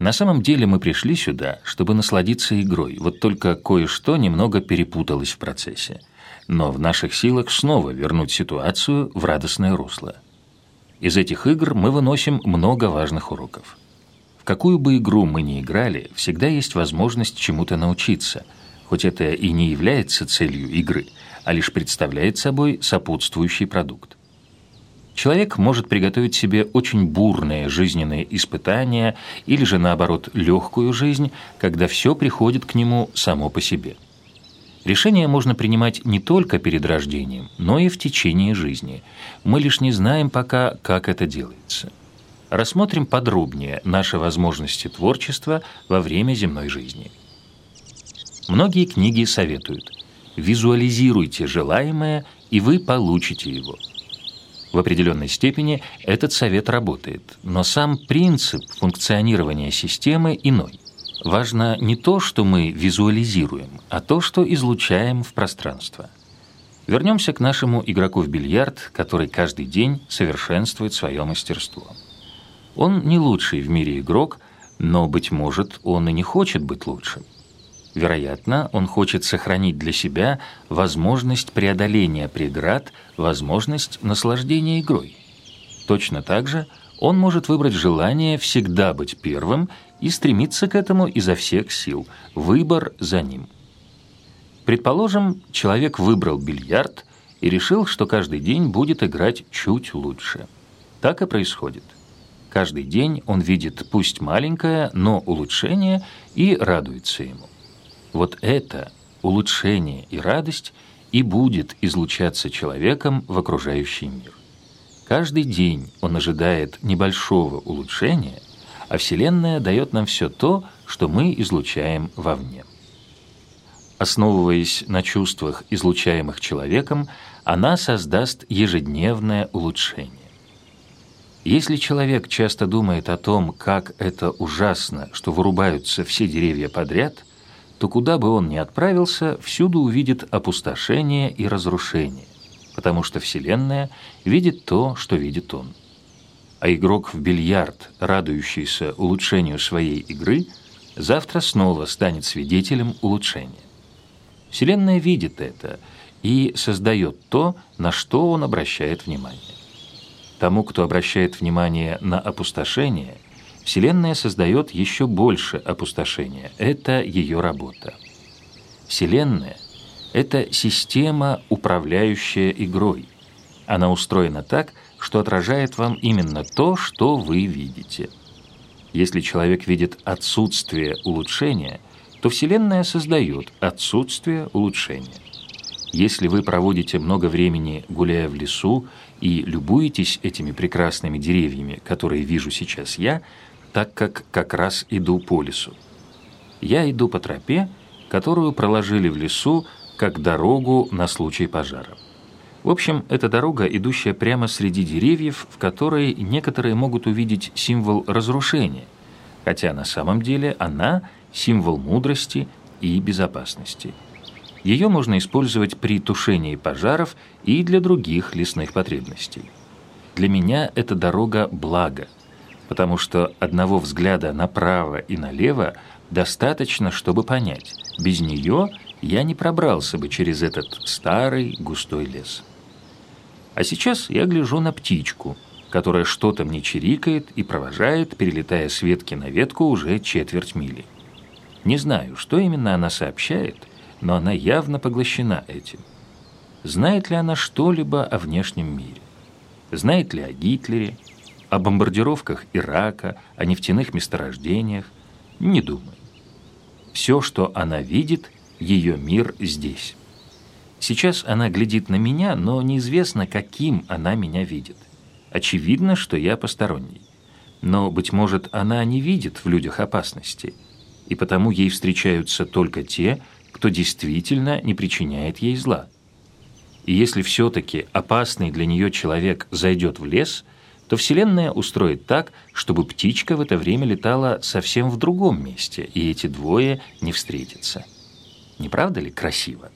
На самом деле мы пришли сюда, чтобы насладиться игрой, вот только кое-что немного перепуталось в процессе. Но в наших силах снова вернуть ситуацию в радостное русло. Из этих игр мы выносим много важных уроков. В какую бы игру мы ни играли, всегда есть возможность чему-то научиться, хоть это и не является целью игры, а лишь представляет собой сопутствующий продукт. Человек может приготовить себе очень бурные жизненные испытания или же, наоборот, легкую жизнь, когда все приходит к нему само по себе. Решения можно принимать не только перед рождением, но и в течение жизни. Мы лишь не знаем пока, как это делается. Рассмотрим подробнее наши возможности творчества во время земной жизни. Многие книги советуют – визуализируйте желаемое, и вы получите его – в определенной степени этот совет работает, но сам принцип функционирования системы иной. Важно не то, что мы визуализируем, а то, что излучаем в пространство. Вернемся к нашему игроку в бильярд, который каждый день совершенствует свое мастерство. Он не лучший в мире игрок, но, быть может, он и не хочет быть лучшим. Вероятно, он хочет сохранить для себя возможность преодоления преград, возможность наслаждения игрой. Точно так же он может выбрать желание всегда быть первым и стремиться к этому изо всех сил. Выбор за ним. Предположим, человек выбрал бильярд и решил, что каждый день будет играть чуть лучше. Так и происходит. Каждый день он видит пусть маленькое, но улучшение и радуется ему. Вот это улучшение и радость и будет излучаться человеком в окружающий мир. Каждый день он ожидает небольшого улучшения, а Вселенная дает нам все то, что мы излучаем вовне. Основываясь на чувствах, излучаемых человеком, она создаст ежедневное улучшение. Если человек часто думает о том, как это ужасно, что вырубаются все деревья подряд – то куда бы он ни отправился, всюду увидит опустошение и разрушение, потому что Вселенная видит то, что видит он. А игрок в бильярд, радующийся улучшению своей игры, завтра снова станет свидетелем улучшения. Вселенная видит это и создает то, на что он обращает внимание. Тому, кто обращает внимание на опустошение – Вселенная создает еще больше опустошения. Это ее работа. Вселенная – это система, управляющая игрой. Она устроена так, что отражает вам именно то, что вы видите. Если человек видит отсутствие улучшения, то Вселенная создает отсутствие улучшения. Если вы проводите много времени, гуляя в лесу, и любуетесь этими прекрасными деревьями, которые вижу сейчас я – так как как раз иду по лесу. Я иду по тропе, которую проложили в лесу как дорогу на случай пожара. В общем, это дорога, идущая прямо среди деревьев, в которой некоторые могут увидеть символ разрушения, хотя на самом деле она – символ мудрости и безопасности. Ее можно использовать при тушении пожаров и для других лесных потребностей. Для меня эта дорога – благо – потому что одного взгляда направо и налево достаточно, чтобы понять, без нее я не пробрался бы через этот старый густой лес. А сейчас я гляжу на птичку, которая что-то мне чирикает и провожает, перелетая с ветки на ветку уже четверть мили. Не знаю, что именно она сообщает, но она явно поглощена этим. Знает ли она что-либо о внешнем мире? Знает ли о Гитлере, о бомбардировках Ирака, о нефтяных месторождениях. Не думай. Все, что она видит, ее мир здесь. Сейчас она глядит на меня, но неизвестно, каким она меня видит. Очевидно, что я посторонний. Но, быть может, она не видит в людях опасности, и потому ей встречаются только те, кто действительно не причиняет ей зла. И если все-таки опасный для нее человек зайдет в лес – то Вселенная устроит так, чтобы птичка в это время летала совсем в другом месте, и эти двое не встретятся. Не правда ли красиво?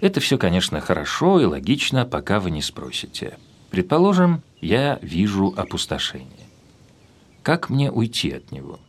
Это все, конечно, хорошо и логично, пока вы не спросите. Предположим, я вижу опустошение. Как мне уйти от него?